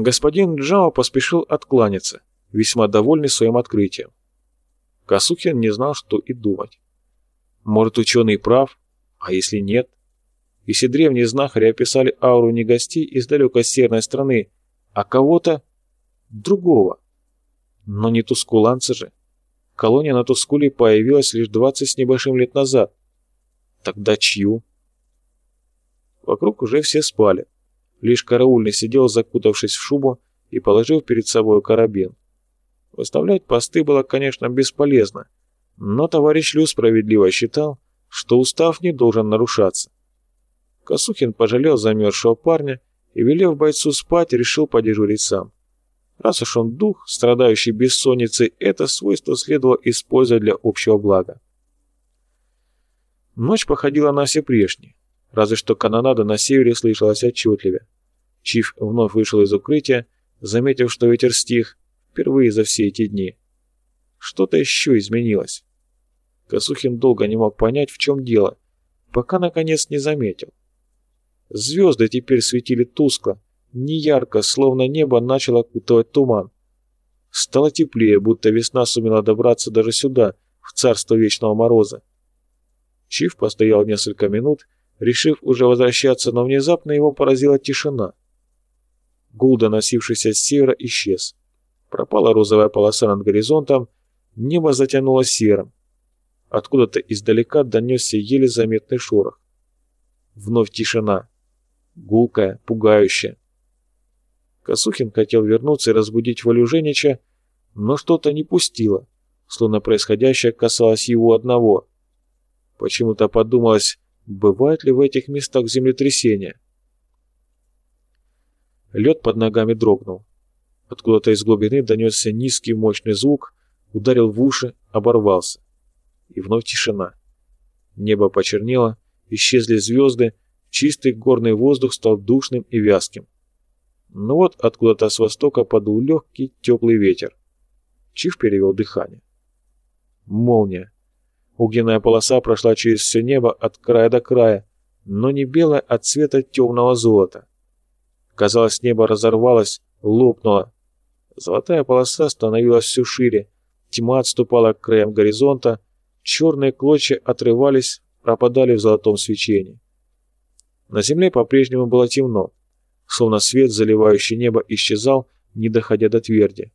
Господин Джао поспешил откланяться, весьма довольный своим открытием. Косухин не знал, что и думать. Может, ученый прав, а если нет? Если древние знахари описали ауру не гостей из далекой северной страны, а кого-то другого. Но не тускуланцы же. Колония на Тускуле появилась лишь 20 с небольшим лет назад. Тогда чью? Вокруг уже все спали. Лишь караульный сидел, закутавшись в шубу и положив перед собой карабин. Выставлять посты было, конечно, бесполезно, но товарищ Лю справедливо считал, что устав не должен нарушаться. Косухин пожалел замерзшего парня и, велев бойцу спать, решил подежурить сам. Раз уж он дух, страдающий бессонницей, это свойство следовало использовать для общего блага. Ночь походила на все прежние, разве что канонада на севере слышалась отчетливее. Чиф вновь вышел из укрытия, заметив, что ветер стих, впервые за все эти дни. Что-то еще изменилось. Косухин долго не мог понять, в чем дело, пока наконец не заметил. Звезды теперь светили тускло, неярко, словно небо начало окутывать туман. Стало теплее, будто весна сумела добраться даже сюда, в царство вечного мороза. Чиф постоял несколько минут, решив уже возвращаться, но внезапно его поразила тишина. Гул, доносившийся с севера, исчез. Пропала розовая полоса над горизонтом, небо затянуло серым. Откуда-то издалека донесся еле заметный шорох. Вновь тишина. Гулкая, пугающая. Косухин хотел вернуться и разбудить Валюженича, но что-то не пустило, словно происходящее касалось его одного. Почему-то подумалось, бывает ли в этих местах землетрясения. Лед под ногами дрогнул. Откуда-то из глубины донесся низкий мощный звук, ударил в уши, оборвался. И вновь тишина. Небо почернело, исчезли звезды, чистый горный воздух стал душным и вязким. Но вот откуда-то с востока подул легкий теплый ветер. Чиф перевел дыхание. Молния. Огненная полоса прошла через все небо от края до края, но не белая, а цвета темного золота. Казалось, небо разорвалось, лопнуло, Золотая полоса становилась все шире, тьма отступала к краям горизонта, черные клочья отрывались, пропадали в золотом свечении. На земле по-прежнему было темно, словно свет, заливающий небо, исчезал, не доходя до тверди.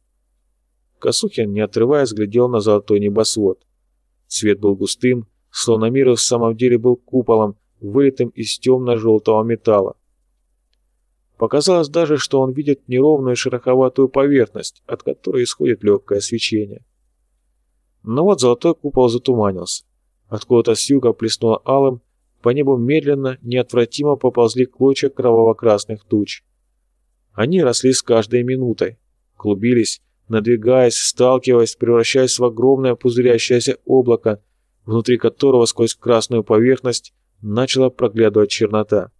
Косухин, не отрываясь, глядел на золотой небосвод. Цвет был густым, словно мир в самом деле был куполом, вылитым из темно-желтого металла. Показалось даже, что он видит неровную шероховатую поверхность, от которой исходит легкое свечение. Но вот золотой купол затуманился. Откуда-то с юга плеснуло алым, по небу медленно, неотвратимо поползли клочья кроваво-красных туч. Они росли с каждой минутой, клубились, надвигаясь, сталкиваясь, превращаясь в огромное пузырящееся облако, внутри которого сквозь красную поверхность начала проглядывать чернота.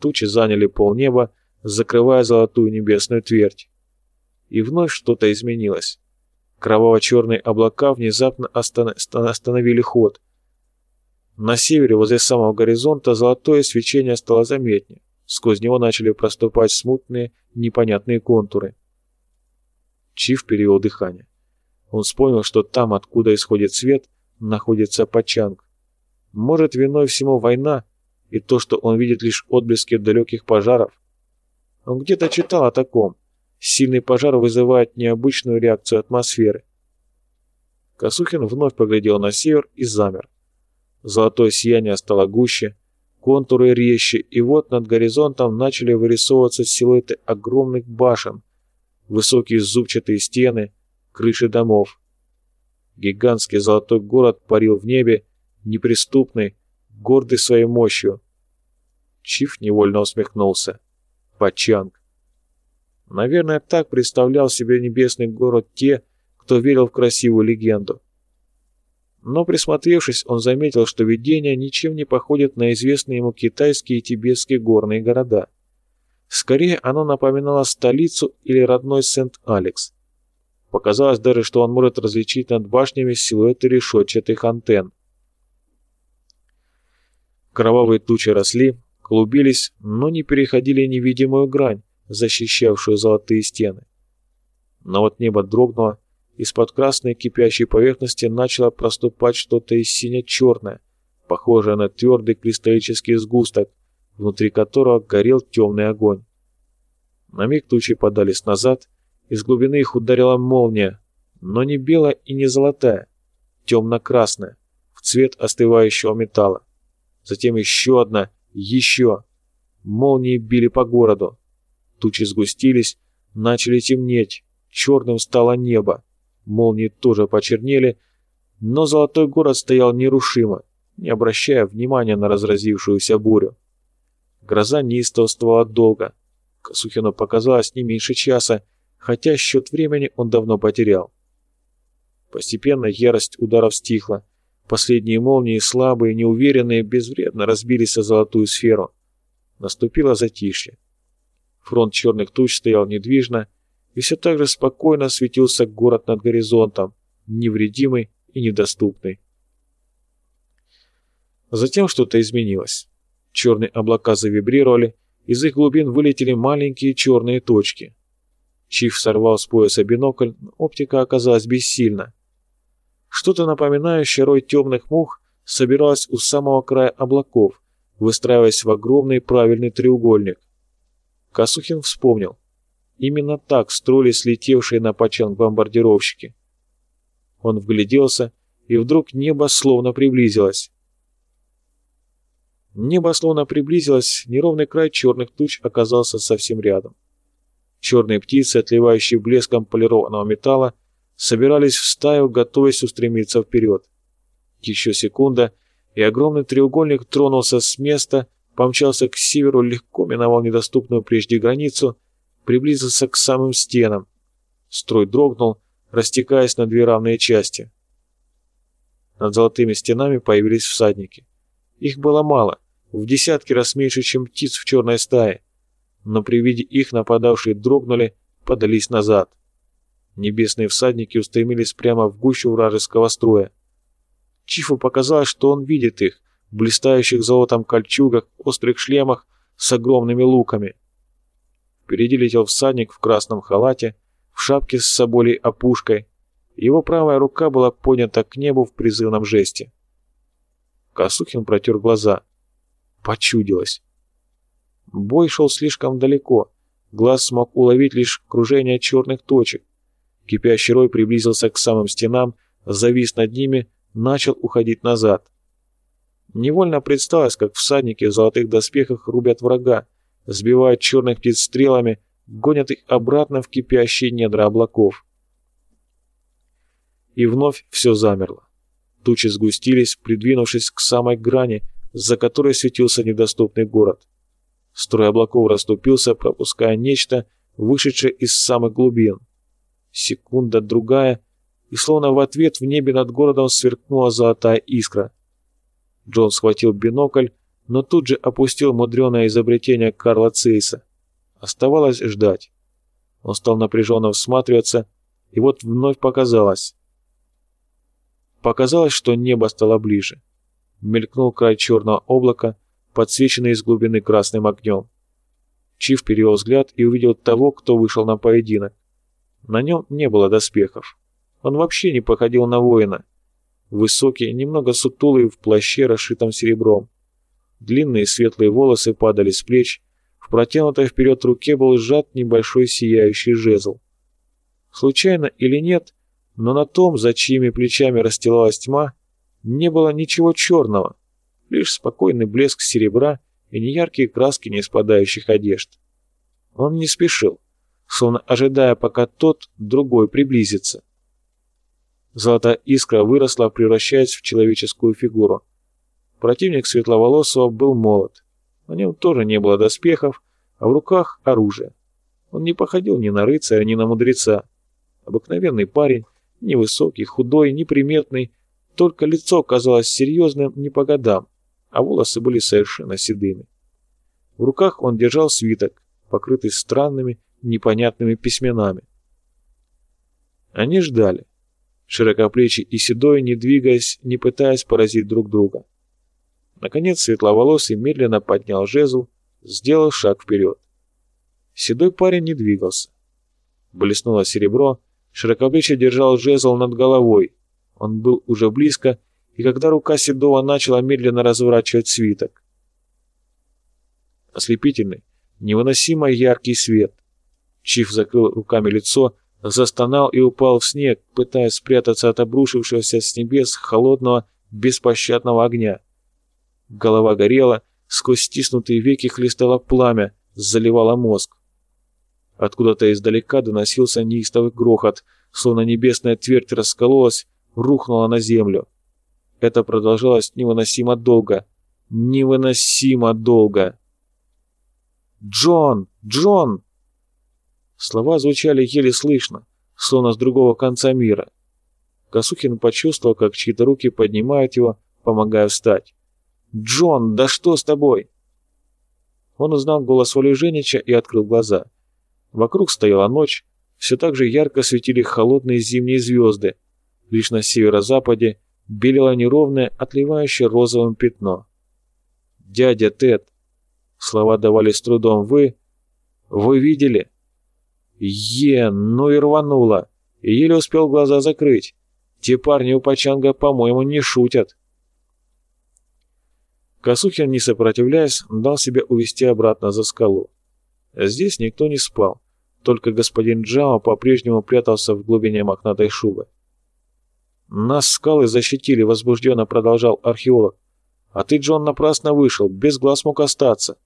Тучи заняли полнеба, закрывая золотую небесную твердь. И вновь что-то изменилось. Кроваво-черные облака внезапно остановили ход. На севере, возле самого горизонта, золотое свечение стало заметнее. Сквозь него начали проступать смутные, непонятные контуры. Чиф перевел дыхание. Он вспомнил, что там, откуда исходит свет, находится Пачанг. Может, виной всему война, и то, что он видит лишь отблески далеких пожаров. Он где-то читал о таком. Сильный пожар вызывает необычную реакцию атмосферы. Косухин вновь поглядел на север и замер. Золотое сияние стало гуще, контуры резче, и вот над горизонтом начали вырисовываться силуэты огромных башен, высокие зубчатые стены, крыши домов. Гигантский золотой город парил в небе, неприступный, гордый своей мощью. Чиф невольно усмехнулся. Пачанг. Наверное, так представлял себе небесный город те, кто верил в красивую легенду. Но присмотревшись, он заметил, что видение ничем не походит на известные ему китайские и тибетские горные города. Скорее, оно напоминало столицу или родной Сент-Алекс. Показалось даже, что он может различить над башнями силуэты решетчатых антенн. Кровавые тучи росли, клубились, но не переходили невидимую грань, защищавшую золотые стены. Но вот небо дрогнуло, из-под красной кипящей поверхности начало проступать что-то из сине-черное, похожее на твердый кристаллический сгусток, внутри которого горел темный огонь. На миг тучи подались назад, из глубины их ударила молния, но не белая и не золотая, темно-красная, в цвет остывающего металла. Затем еще одна, еще. Молнии били по городу. Тучи сгустились, начали темнеть, черным стало небо. Молнии тоже почернели, но золотой город стоял нерушимо, не обращая внимания на разразившуюся бурю. Гроза неистовствовала долго. Косухину показалось не меньше часа, хотя счет времени он давно потерял. Постепенно ярость ударов стихла. Последние молнии, слабые, неуверенные, безвредно разбились о золотую сферу. Наступило затишье. Фронт черных туч стоял недвижно, и все так же спокойно светился город над горизонтом, невредимый и недоступный. Затем что-то изменилось. Черные облака завибрировали, из их глубин вылетели маленькие черные точки. Чиф сорвал с пояса бинокль, но оптика оказалась бессильна. Что-то напоминающее рой темных мух собиралось у самого края облаков, выстраиваясь в огромный правильный треугольник. Касухин вспомнил. Именно так строились летевшие на Пачанг бомбардировщики. Он вгляделся, и вдруг небо словно приблизилось. Небо словно приблизилось, неровный край черных туч оказался совсем рядом. Черные птицы, отливающие блеском полированного металла, собирались в стаю, готовясь устремиться вперед. Еще секунда, и огромный треугольник тронулся с места, помчался к северу, легко миновал недоступную прежде границу, приблизился к самым стенам. Строй дрогнул, растекаясь на две равные части. Над золотыми стенами появились всадники. Их было мало, в десятки раз меньше, чем птиц в черной стае, но при виде их нападавшие дрогнули, подались назад. Небесные всадники устремились прямо в гущу вражеского строя. Чифу показалось, что он видит их, блистающих золотом кольчугах, острых шлемах с огромными луками. Впереди летел всадник в красном халате, в шапке с соболей опушкой. Его правая рука была поднята к небу в призывном жесте. Косухин протер глаза. Почудилось. Бой шел слишком далеко. Глаз смог уловить лишь кружение черных точек. Кипящий рой приблизился к самым стенам, завис над ними, начал уходить назад. Невольно представилось, как всадники в золотых доспехах рубят врага, сбивают черных птиц стрелами, гонят их обратно в кипящие недра облаков. И вновь все замерло. Тучи сгустились, придвинувшись к самой грани, за которой светился недоступный город. Строй облаков расступился, пропуская нечто, вышедшее из самых глубин. Секунда, другая, и словно в ответ в небе над городом сверкнула золотая искра. Джон схватил бинокль, но тут же опустил мудреное изобретение Карла Цейса. Оставалось ждать. Он стал напряженно всматриваться, и вот вновь показалось. Показалось, что небо стало ближе. Мелькнул край черного облака, подсвеченный из глубины красным огнем. Чиф перевел взгляд и увидел того, кто вышел на поединок. На нем не было доспехов. Он вообще не походил на воина. Высокий, немного сутулый, в плаще, расшитом серебром. Длинные светлые волосы падали с плеч, в протянутой вперед руке был сжат небольшой сияющий жезл. Случайно или нет, но на том, за чьими плечами расстилалась тьма, не было ничего черного, лишь спокойный блеск серебра и неяркие краски неспадающих одежд. Он не спешил, словно ожидая, пока тот, другой, приблизится. Золотая искра выросла, превращаясь в человеческую фигуру. Противник светловолосого был молод. На нем тоже не было доспехов, а в руках оружие. Он не походил ни на рыцаря, ни на мудреца. Обыкновенный парень, невысокий, худой, неприметный, только лицо казалось серьезным не по годам, а волосы были совершенно седыми. В руках он держал свиток, покрытый странными, непонятными письменами. Они ждали. Широкоплечий и седой, не двигаясь, не пытаясь поразить друг друга. Наконец светловолосый медленно поднял жезл, сделал шаг вперед. Седой парень не двигался. Блеснуло серебро, широкоплечий держал жезл над головой. Он был уже близко, и когда рука Седова начала медленно разворачивать свиток. Ослепительный, невыносимо яркий свет. Чиф закрыл руками лицо, застонал и упал в снег, пытаясь спрятаться от обрушившегося с небес холодного, беспощадного огня. Голова горела, сквозь стиснутые веки хлестало пламя, заливало мозг. Откуда-то издалека доносился неистовый грохот, словно небесная твердь раскололась, рухнула на землю. Это продолжалось невыносимо долго. Невыносимо долго. «Джон! Джон!» Слова звучали еле слышно, словно с другого конца мира. Косухин почувствовал, как чьи-то руки поднимают его, помогая встать. «Джон, да что с тобой?» Он узнал голос Оли Женича и открыл глаза. Вокруг стояла ночь, все так же ярко светили холодные зимние звезды. Лишь на северо-западе белело неровное, отливающее розовым пятно. «Дядя Тед!» Слова давали с трудом. «Вы... вы видели?» Е, ну и рвануло. Еле успел глаза закрыть. Те парни у Пачанга, по-моему, не шутят. Косухин, не сопротивляясь, дал себя увести обратно за скалу. Здесь никто не спал, только господин Джао по-прежнему прятался в глубине мохнатой шубы. «Нас скалы защитили», — возбужденно продолжал археолог. «А ты, Джон, напрасно вышел, без глаз мог остаться».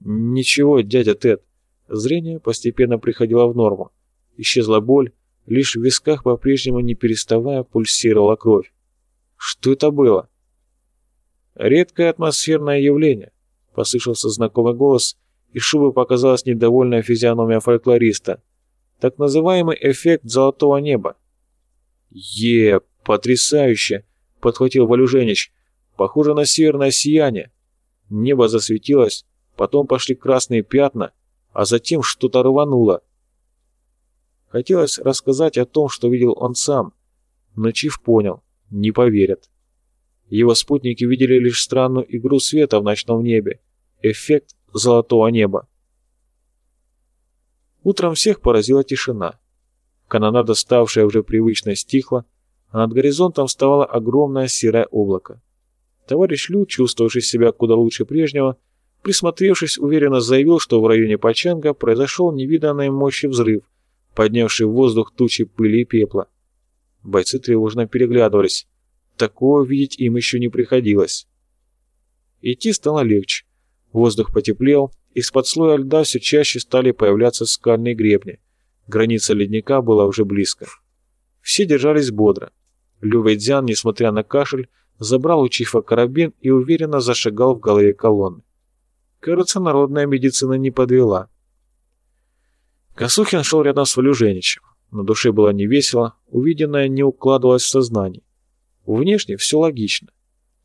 «Ничего, дядя Тед, Зрение постепенно приходило в норму. Исчезла боль, лишь в висках по-прежнему не переставая пульсировала кровь. Что это было? Редкое атмосферное явление, послышался знакомый голос, и шубы показалась недовольная физиономия фольклориста. Так называемый эффект золотого неба. Е, потрясающе, подхватил Валюженич. Похоже на северное сияние. Небо засветилось, потом пошли красные пятна, а затем что-то рвануло. Хотелось рассказать о том, что видел он сам, но Чиф понял, не поверят. Его спутники видели лишь странную игру света в ночном небе, эффект золотого неба. Утром всех поразила тишина. Канонада, ставшая уже привычной, стихла, а над горизонтом вставало огромное серое облако. Товарищ Лю, чувствовавший себя куда лучше прежнего, Присмотревшись, уверенно заявил, что в районе Пачанга произошел невиданной мощи взрыв, поднявший в воздух тучи пыли и пепла. Бойцы тревожно переглядывались. Такого видеть им еще не приходилось. Идти стало легче. Воздух потеплел, из-под слоя льда все чаще стали появляться скальные гребни. Граница ледника была уже близко. Все держались бодро. Лю Вэйдзян, несмотря на кашель, забрал у Чифа карабин и уверенно зашагал в голове колонны. Кажется, народная медицина не подвела. Косухин шел рядом с Валюженичем. На душе было невесело, увиденное не укладывалось в сознание. Внешне все логично.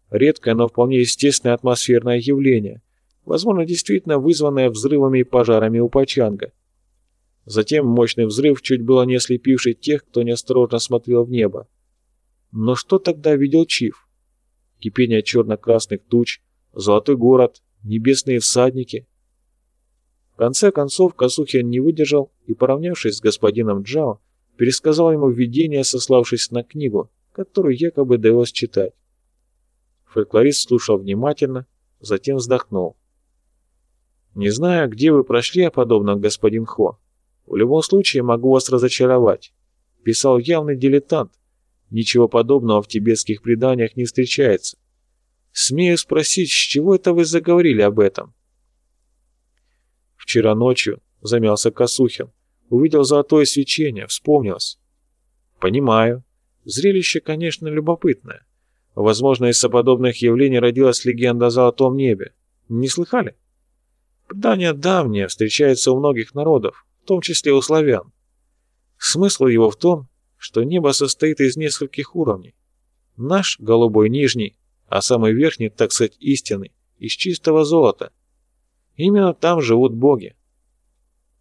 Редкое, но вполне естественное атмосферное явление, возможно, действительно вызванное взрывами и пожарами у Пачанга. Затем мощный взрыв, чуть было не ослепивший тех, кто неосторожно смотрел в небо. Но что тогда видел Чиф? Кипение черно-красных туч, золотой город, небесные всадники. В конце концов Косухин не выдержал и, поравнявшись с господином Джао, пересказал ему видение, сославшись на книгу, которую якобы довелось читать. Фольклорист слушал внимательно, затем вздохнул. «Не знаю, где вы прошли о подобном, господин Хо. В любом случае могу вас разочаровать. Писал явный дилетант. Ничего подобного в тибетских преданиях не встречается. Смею спросить, с чего это вы заговорили об этом? Вчера ночью, замялся Косухин, увидел золотое свечение, вспомнилось. Понимаю. Зрелище, конечно, любопытное. Возможно, из соподобных явлений родилась легенда о золотом небе. Не слыхали? Предание давнее, встречается у многих народов, в том числе у славян. Смысл его в том, что небо состоит из нескольких уровней. Наш, голубой нижний, а самый верхний, так сказать, истинный, из чистого золота. Именно там живут боги.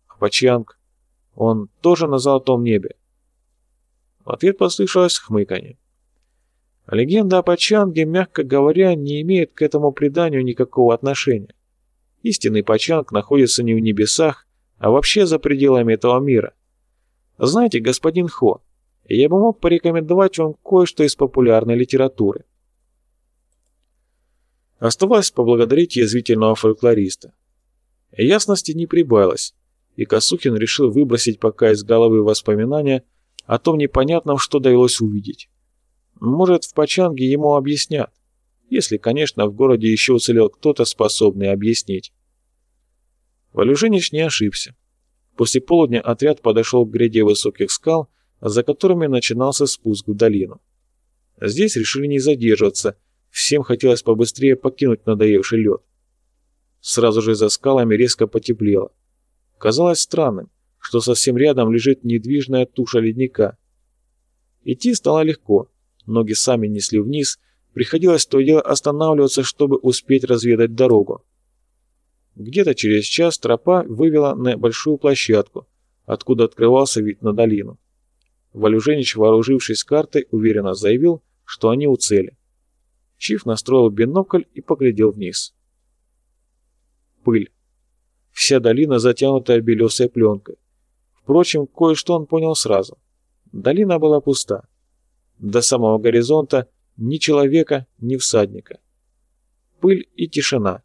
А он тоже на золотом небе. В ответ послышалось хмыканье. Легенда о Пачанге, мягко говоря, не имеет к этому преданию никакого отношения. Истинный Пачанг находится не в небесах, а вообще за пределами этого мира. Знаете, господин Хо, я бы мог порекомендовать вам кое-что из популярной литературы. Оставалось поблагодарить язвительного фольклориста. Ясности не прибавилось, и Косухин решил выбросить пока из головы воспоминания о том непонятном, что довелось увидеть. Может, в Пачанге ему объяснят, если, конечно, в городе еще уцелел кто-то, способный объяснить. Валюженич не ошибся. После полудня отряд подошел к гряде высоких скал, за которыми начинался спуск в долину. Здесь решили не задерживаться, всем хотелось побыстрее покинуть надоевший лед. Сразу же за скалами резко потеплело. Казалось странным, что совсем рядом лежит недвижная туша ледника. Идти стало легко, ноги сами несли вниз, приходилось то и дело останавливаться, чтобы успеть разведать дорогу. Где-то через час тропа вывела на большую площадку, откуда открывался вид на долину. Валюженич, вооружившись картой, уверенно заявил, что они у цели. Чиф настроил бинокль и поглядел вниз. Пыль. Вся долина затянутая белесой пленкой. Впрочем, кое-что он понял сразу. Долина была пуста. До самого горизонта ни человека, ни всадника. Пыль и тишина.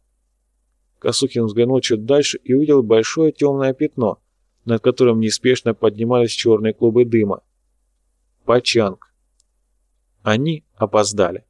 Косухин взглянул чуть дальше и увидел большое темное пятно, над которым неспешно поднимались черные клубы дыма. Пачанг. Они опоздали.